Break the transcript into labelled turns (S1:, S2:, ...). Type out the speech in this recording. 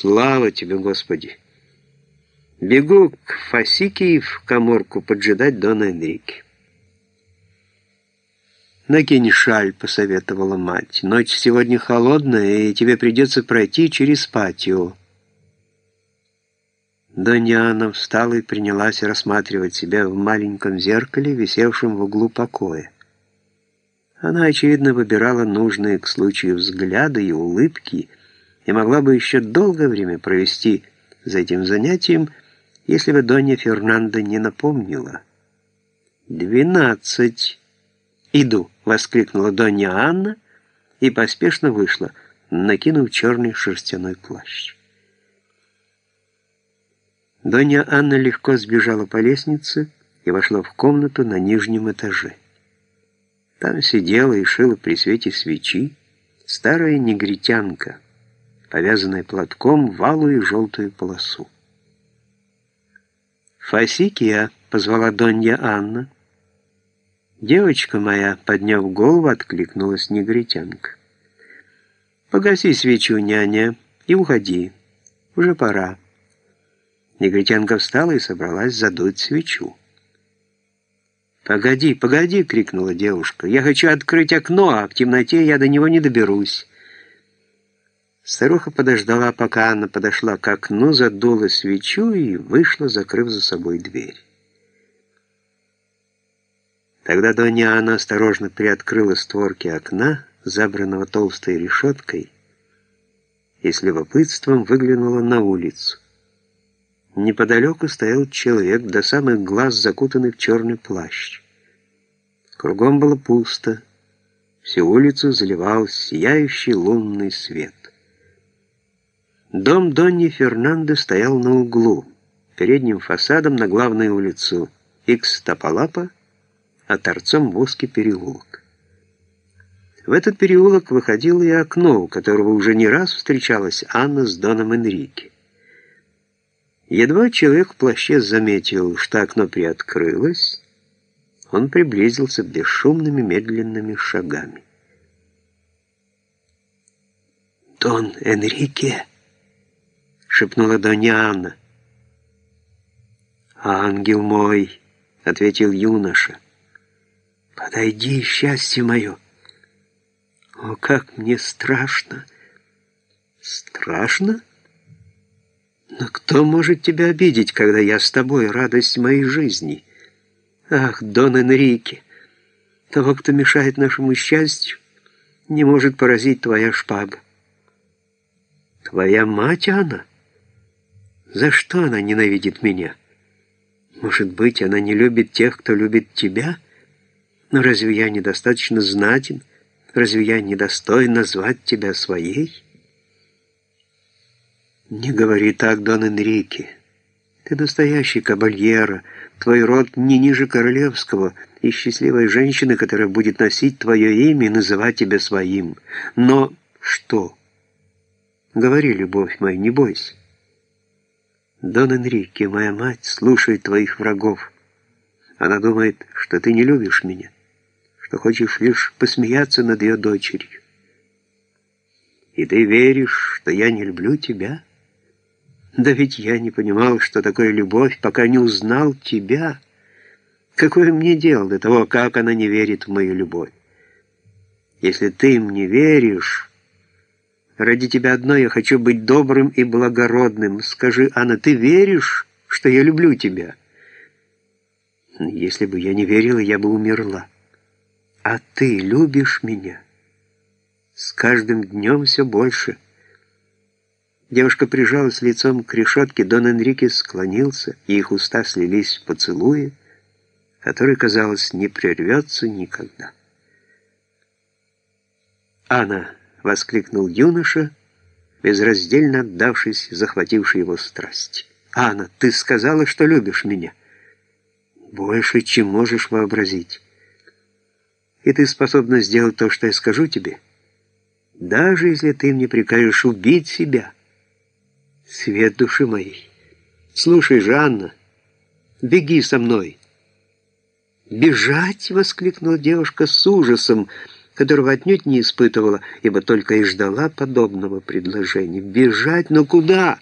S1: Слава тебе, Господи! Бегу к Фасике в коморку поджидать Дона Энрике. «Накинь шаль», — посоветовала мать. «Ночь сегодня холодная, и тебе придется пройти через патио». Доньяна встала и принялась рассматривать себя в маленьком зеркале, висевшем в углу покоя. Она, очевидно, выбирала нужные к случаю взгляды и улыбки, и могла бы еще долгое время провести за этим занятием, если бы Донья Фернандо не напомнила. «Двенадцать. Иду!» — воскликнула Донья Анна и поспешно вышла, накинув черный шерстяной плащ. Донья Анна легко сбежала по лестнице и вошла в комнату на нижнем этаже. Там сидела и шила при свете свечи старая негритянка, повязанная платком в алую и желтую полосу. «Фасикия!» — позвала Донья Анна. «Девочка моя», — подняв голову, откликнулась негритянка. «Погаси свечу, няня, и уходи. Уже пора». Негритянка встала и собралась задуть свечу. «Погоди, погоди!» — крикнула девушка. «Я хочу открыть окно, а в темноте я до него не доберусь». Старуха подождала, пока она подошла к окну, задула свечу и вышла, закрыв за собой дверь. Тогда Донья Анна осторожно приоткрыла створки окна, забранного толстой решеткой, и с любопытством выглянула на улицу. Неподалеку стоял человек, до самых глаз закутанный в черный плащ. Кругом было пусто. Всю улицу заливал сияющий лунный свет. Дом Донни Фернандо стоял на углу, передним фасадом на главную улицу Икс-Тапалапа, а торцом в узкий переулок. В этот переулок выходило и окно, у которого уже не раз встречалась Анна с Доном Энрике. Едва человек в плаще заметил, что окно приоткрылось, он приблизился бесшумными медленными шагами. «Дон Энрике!» — шепнула Донья Анна. «Ангел мой!» — ответил юноша. «Подойди, счастье мое!» «О, как мне страшно!» «Страшно?» Но кто может тебя обидеть, когда я с тобой, радость моей жизни? Ах, Дон Энрике, того, кто мешает нашему счастью, не может поразить твоя шпага. Твоя мать она? За что она ненавидит меня? Может быть, она не любит тех, кто любит тебя? Но разве я недостаточно знатен? Разве я недостоин назвать тебя своей?» «Не говори так, Дон Энрике. Ты настоящий кабальера, твой род не ниже королевского, и счастливой женщины, которая будет носить твое имя и называть тебя своим. Но что? Говори, любовь моя, не бойся. Дон Энрике, моя мать, слушает твоих врагов. Она думает, что ты не любишь меня, что хочешь лишь посмеяться над ее дочерью. И ты веришь, что я не люблю тебя?» Да ведь я не понимал, что такое любовь, пока не узнал тебя. Какое мне дело до того, как она не верит в мою любовь? Если ты мне веришь, ради тебя одной я хочу быть добрым и благородным. Скажи, Анна, ты веришь, что я люблю тебя? Если бы я не верила, я бы умерла. А ты любишь меня? С каждым днем все больше — Девушка прижалась лицом к решетке, Дон Энрике склонился, и их уста слились в поцелуе, который, казалось, не прервется никогда. «Анна!» — воскликнул юноша, безраздельно отдавшись захватившей его страсти. «Анна, ты сказала, что любишь меня!» «Больше, чем можешь вообразить. И ты способна сделать то, что я скажу тебе, даже если ты мне прикажешь убить себя» свет души моей. Слушай, Жанна, беги со мной. «Бежать!» — воскликнула девушка с ужасом, которого отнюдь не испытывала, ибо только и ждала подобного предложения. Бежать, но куда?